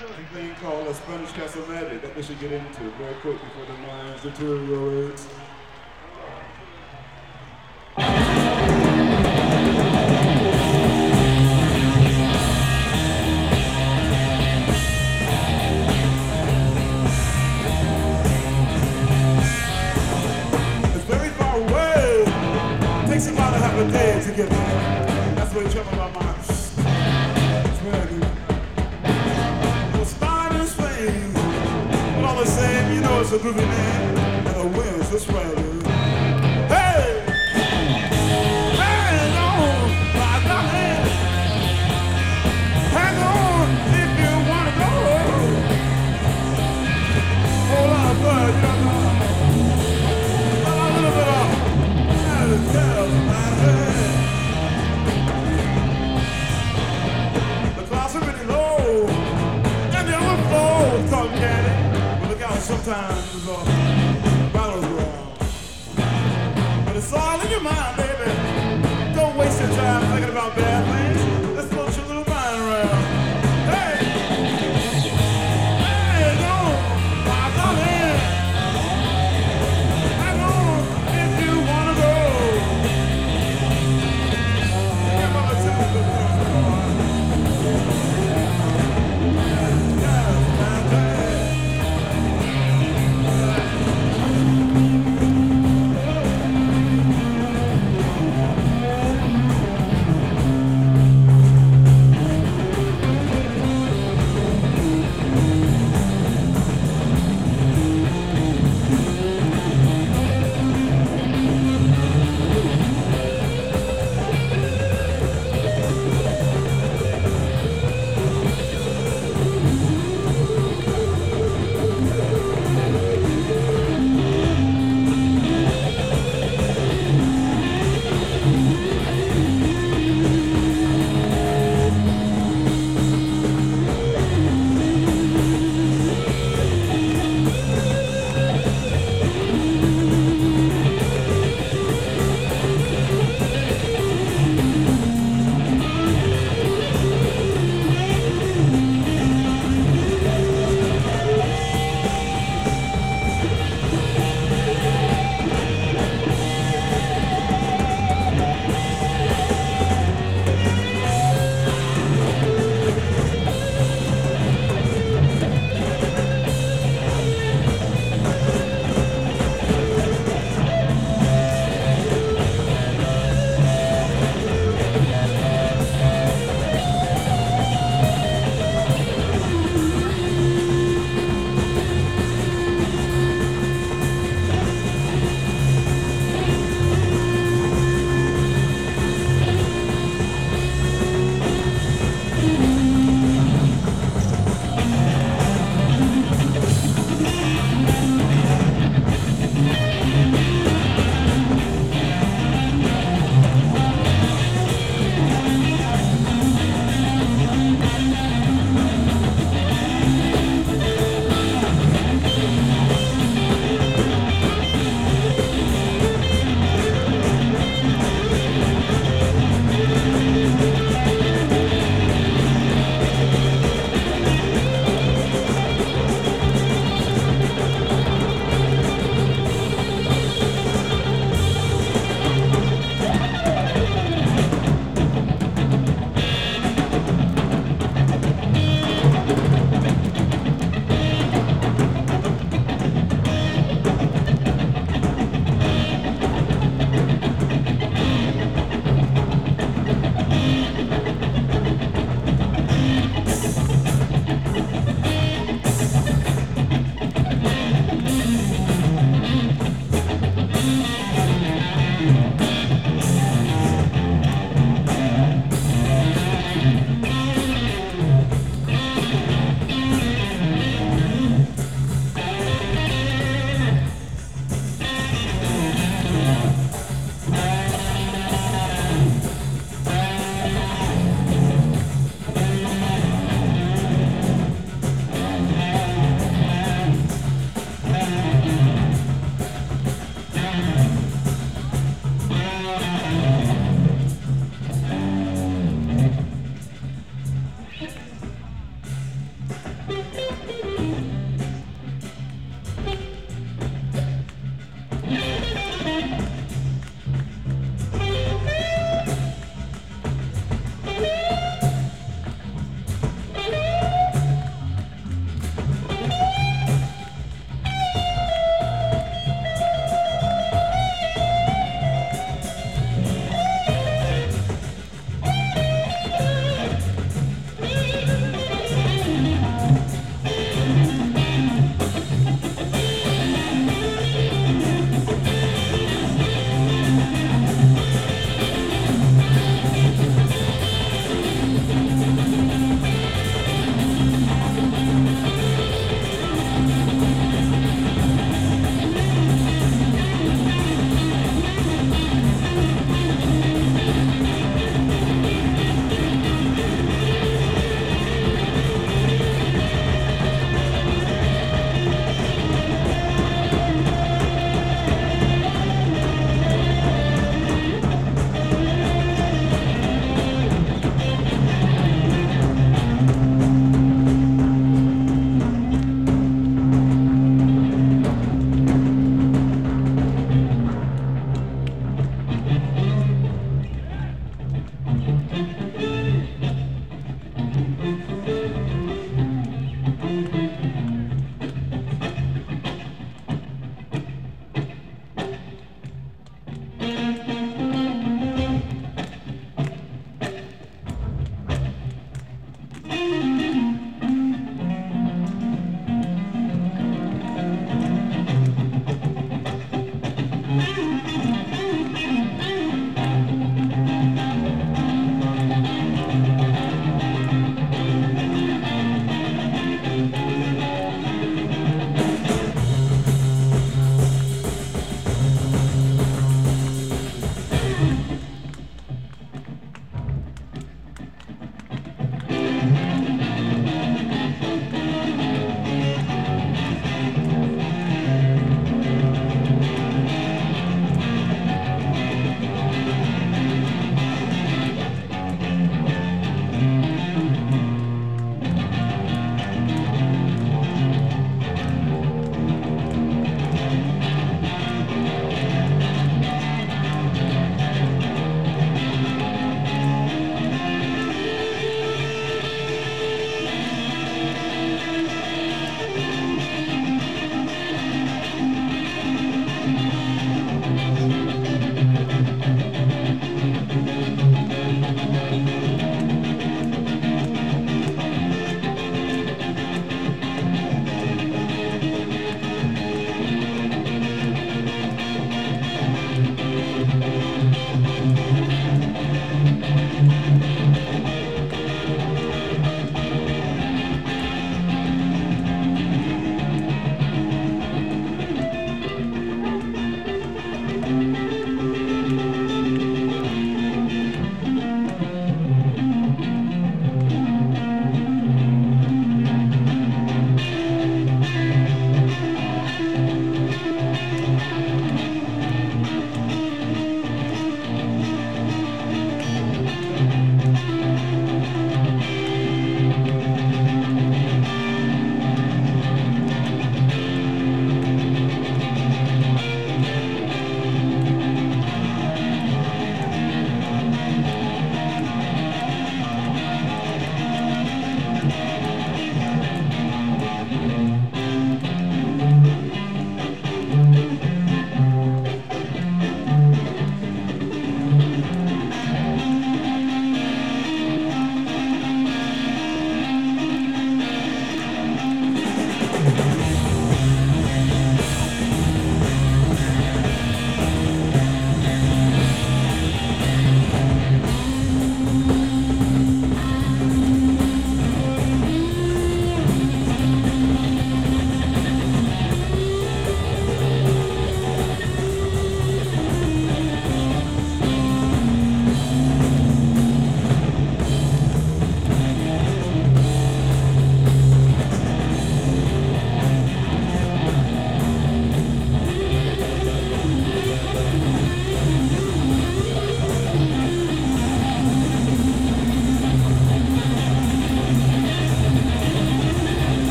thing called a Spanish Castle Magic that we should get into very quick before the minds deteriorate. It's very far away. Takes a half a day to get there. That's what trouble my mind. A groovy man. And the wind's this way, Come on.